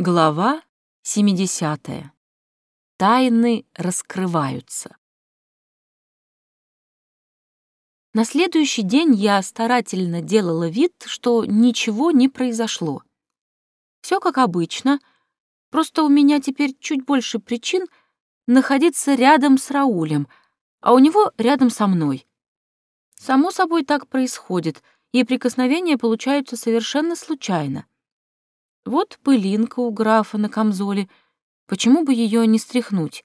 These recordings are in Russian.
Глава 70. Тайны раскрываются. На следующий день я старательно делала вид, что ничего не произошло. Все как обычно, просто у меня теперь чуть больше причин находиться рядом с Раулем, а у него рядом со мной. Само собой так происходит, и прикосновения получаются совершенно случайно. Вот пылинка у графа на камзоле. Почему бы ее не стряхнуть?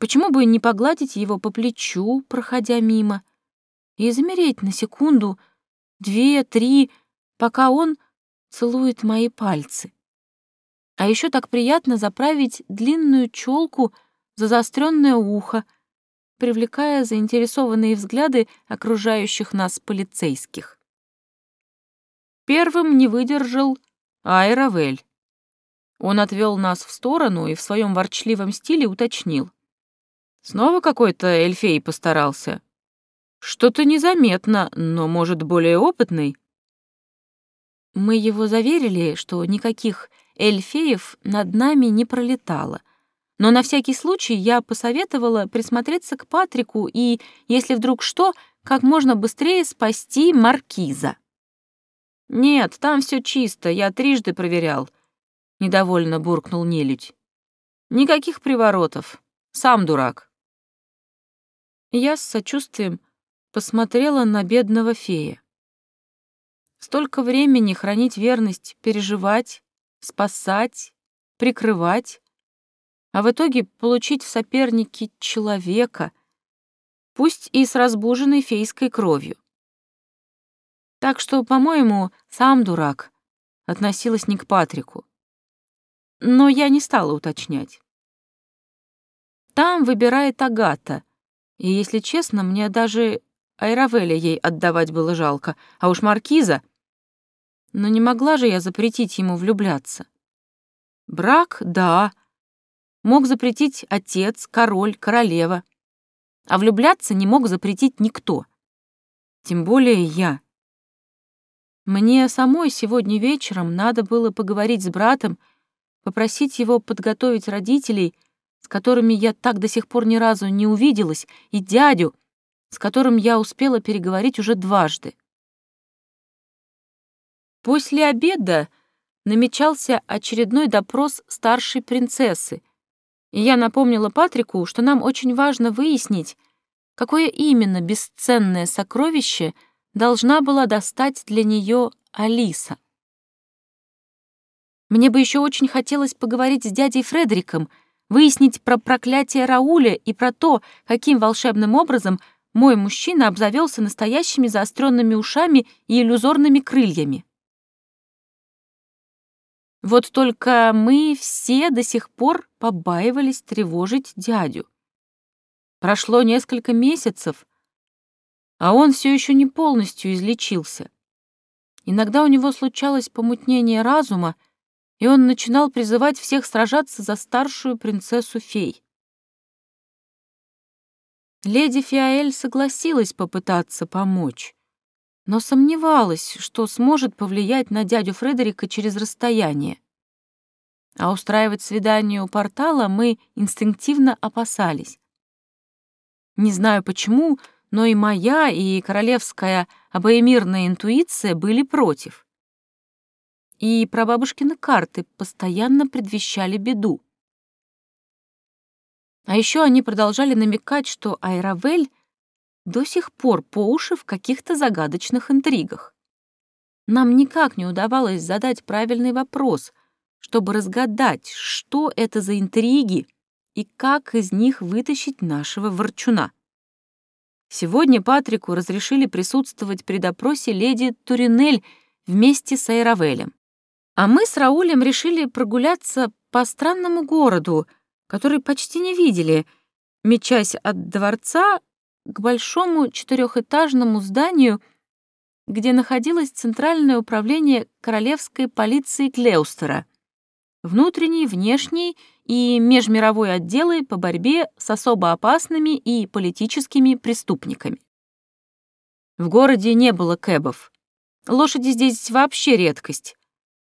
Почему бы не погладить его по плечу, проходя мимо, и замереть на секунду, две, три, пока он целует мои пальцы? А еще так приятно заправить длинную челку за заостренное ухо, привлекая заинтересованные взгляды окружающих нас полицейских. Первым не выдержал Айравель. Он отвел нас в сторону и в своем ворчливом стиле уточнил. Снова какой-то эльфей постарался. Что-то незаметно, но, может, более опытный. Мы его заверили, что никаких эльфеев над нами не пролетало. Но на всякий случай я посоветовала присмотреться к Патрику и, если вдруг что, как можно быстрее спасти маркиза. «Нет, там все чисто, я трижды проверял», — недовольно буркнул нелюдь. «Никаких приворотов. Сам дурак». Я с сочувствием посмотрела на бедного фея. Столько времени хранить верность, переживать, спасать, прикрывать, а в итоге получить в сопернике человека, пусть и с разбуженной фейской кровью. Так что, по-моему, сам дурак. Относилась не к Патрику. Но я не стала уточнять. Там выбирает Агата, и, если честно, мне даже Айравеля ей отдавать было жалко, а уж Маркиза... Но не могла же я запретить ему влюбляться. Брак — да. Мог запретить отец, король, королева. А влюбляться не мог запретить никто. Тем более я. Мне самой сегодня вечером надо было поговорить с братом, попросить его подготовить родителей, с которыми я так до сих пор ни разу не увиделась, и дядю, с которым я успела переговорить уже дважды. После обеда намечался очередной допрос старшей принцессы, и я напомнила Патрику, что нам очень важно выяснить, какое именно бесценное сокровище — должна была достать для нее Алиса. Мне бы еще очень хотелось поговорить с дядей Фредериком, выяснить про проклятие Рауля и про то, каким волшебным образом мой мужчина обзавелся настоящими заостренными ушами и иллюзорными крыльями. Вот только мы все до сих пор побаивались тревожить дядю. Прошло несколько месяцев, а он все еще не полностью излечился. Иногда у него случалось помутнение разума, и он начинал призывать всех сражаться за старшую принцессу-фей. Леди Фиаэль согласилась попытаться помочь, но сомневалась, что сможет повлиять на дядю Фредерика через расстояние. А устраивать свидание у портала мы инстинктивно опасались. Не знаю почему, но и моя, и королевская обоемирная интуиция были против. И прабабушкины карты постоянно предвещали беду. А еще они продолжали намекать, что Айравель до сих пор по уши в каких-то загадочных интригах. Нам никак не удавалось задать правильный вопрос, чтобы разгадать, что это за интриги и как из них вытащить нашего ворчуна. Сегодня Патрику разрешили присутствовать при допросе леди Туринель вместе с Айравелем. А мы с Раулем решили прогуляться по странному городу, который почти не видели, мечась от дворца к большому четырехэтажному зданию, где находилось Центральное управление королевской полиции Клеустера, внутренний, внешний и межмировой отделы по борьбе с особо опасными и политическими преступниками. В городе не было кэбов. Лошади здесь вообще редкость.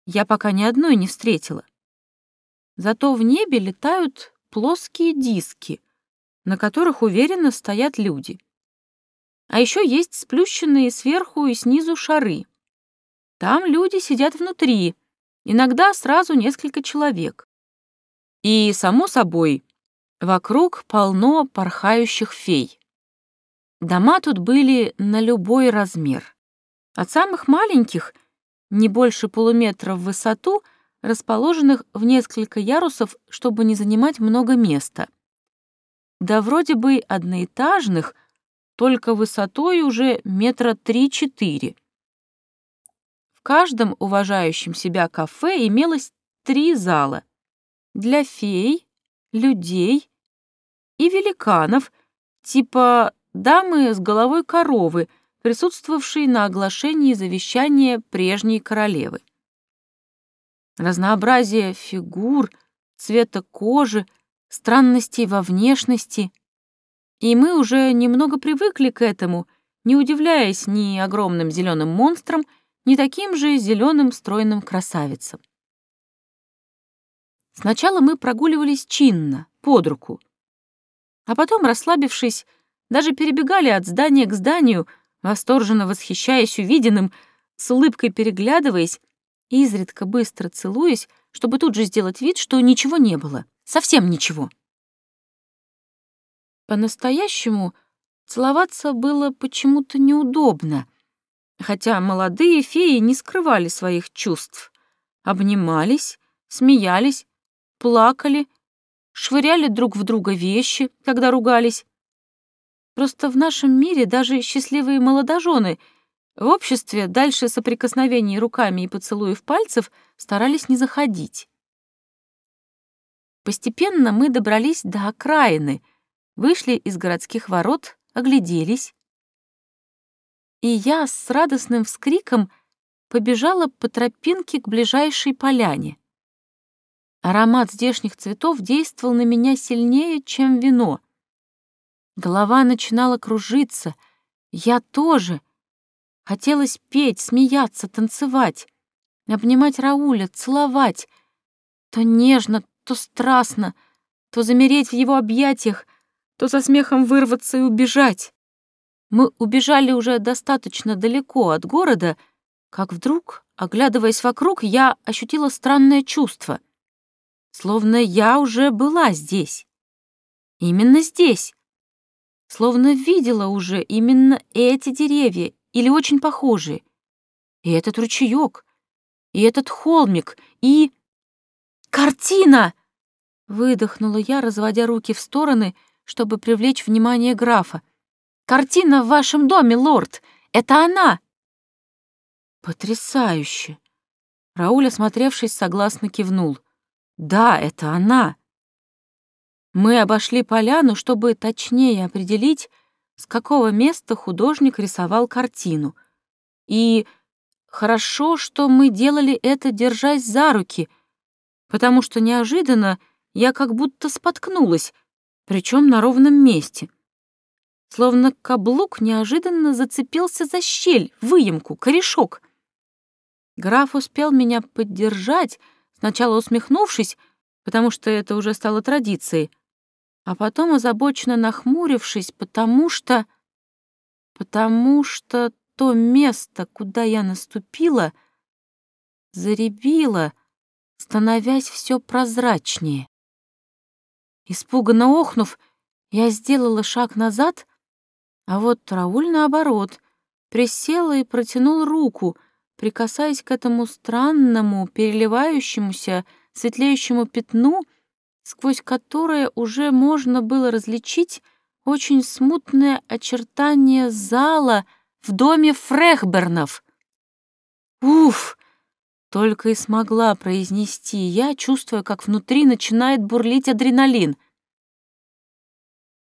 я пока ни одной не встретила. Зато в небе летают плоские диски, на которых уверенно стоят люди. А еще есть сплющенные сверху и снизу шары. Там люди сидят внутри, иногда сразу несколько человек. И, само собой, вокруг полно порхающих фей. Дома тут были на любой размер. От самых маленьких, не больше полуметра в высоту, расположенных в несколько ярусов, чтобы не занимать много места. Да вроде бы одноэтажных, только высотой уже метра три-четыре. В каждом уважающем себя кафе имелось три зала. Для фей, людей и великанов, типа дамы с головой коровы, присутствовавшей на оглашении завещания прежней королевы. Разнообразие фигур, цвета кожи, странностей во внешности. И мы уже немного привыкли к этому, не удивляясь ни огромным зеленым монстрам, ни таким же зеленым стройным красавицам. Сначала мы прогуливались чинно, под руку, а потом, расслабившись, даже перебегали от здания к зданию, восторженно восхищаясь увиденным, с улыбкой переглядываясь, изредка быстро целуясь, чтобы тут же сделать вид, что ничего не было, совсем ничего. По-настоящему целоваться было почему-то неудобно, хотя молодые феи не скрывали своих чувств, обнимались, смеялись, плакали, швыряли друг в друга вещи, когда ругались, Просто в нашем мире даже счастливые молодожены в обществе дальше соприкосновений руками и поцелуев пальцев старались не заходить. Постепенно мы добрались до окраины, вышли из городских ворот, огляделись. И я с радостным вскриком побежала по тропинке к ближайшей поляне. Аромат здешних цветов действовал на меня сильнее, чем вино. Голова начинала кружиться. Я тоже. Хотелось петь, смеяться, танцевать, обнимать Рауля, целовать. То нежно, то страстно, то замереть в его объятиях, то со смехом вырваться и убежать. Мы убежали уже достаточно далеко от города, как вдруг, оглядываясь вокруг, я ощутила странное чувство. Словно я уже была здесь. Именно здесь словно видела уже именно эти деревья или очень похожие. И этот ручеек, и этот холмик, и... «Картина!» — выдохнула я, разводя руки в стороны, чтобы привлечь внимание графа. «Картина в вашем доме, лорд! Это она!» «Потрясающе!» Рауль, осмотревшись, согласно кивнул. «Да, это она!» Мы обошли поляну, чтобы точнее определить, с какого места художник рисовал картину. И хорошо, что мы делали это, держась за руки, потому что неожиданно я как будто споткнулась, причем на ровном месте. Словно каблук неожиданно зацепился за щель, выемку, корешок. Граф успел меня поддержать, сначала усмехнувшись, потому что это уже стало традицией, а потом озабоченно нахмурившись, потому что... потому что то место, куда я наступила, заребило, становясь все прозрачнее. Испуганно охнув, я сделала шаг назад, а вот Рауль, наоборот, присела и протянул руку, прикасаясь к этому странному, переливающемуся, светлеющему пятну — сквозь которое уже можно было различить очень смутное очертание зала в доме Фрехбернов. «Уф!» — только и смогла произнести я, чувствуя, как внутри начинает бурлить адреналин.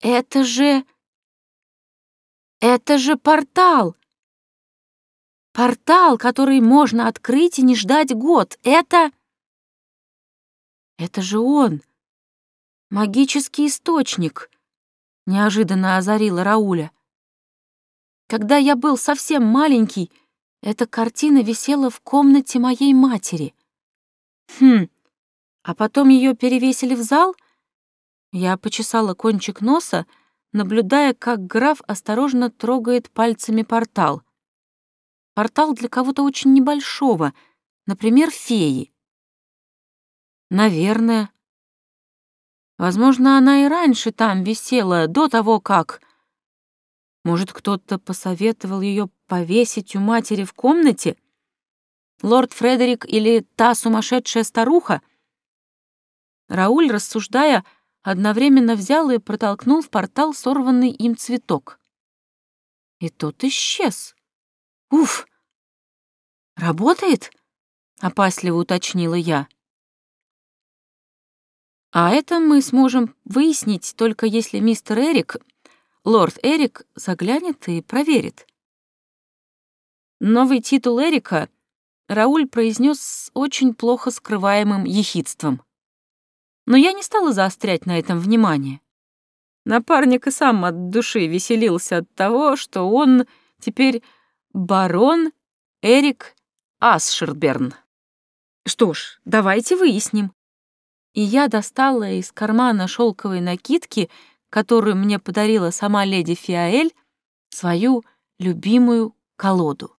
«Это же... это же портал!» Портал, который можно открыть и не ждать год. Это... Это же он, Магический источник!» — неожиданно озарила Рауля. «Когда я был совсем маленький, эта картина висела в комнате моей матери. Хм, а потом ее перевесили в зал? Я почесала кончик носа, наблюдая, как граф осторожно трогает пальцами портал. Портал для кого-то очень небольшого, например, феи. Наверное. Возможно, она и раньше там висела, до того, как... Может, кто-то посоветовал ее повесить у матери в комнате? Лорд Фредерик или та сумасшедшая старуха? Рауль, рассуждая, одновременно взял и протолкнул в портал сорванный им цветок. И тот исчез. Уф! Работает? Опасливо уточнила я. А это мы сможем выяснить только если мистер Эрик, лорд Эрик, заглянет и проверит. Новый титул Эрика Рауль произнес с очень плохо скрываемым ехидством. Но я не стала заострять на этом внимание. Напарник и сам от души веселился от того, что он теперь барон Эрик Асшерберн. Что ж, давайте выясним и я достала из кармана шелковой накидки, которую мне подарила сама леди Фиаэль, свою любимую колоду.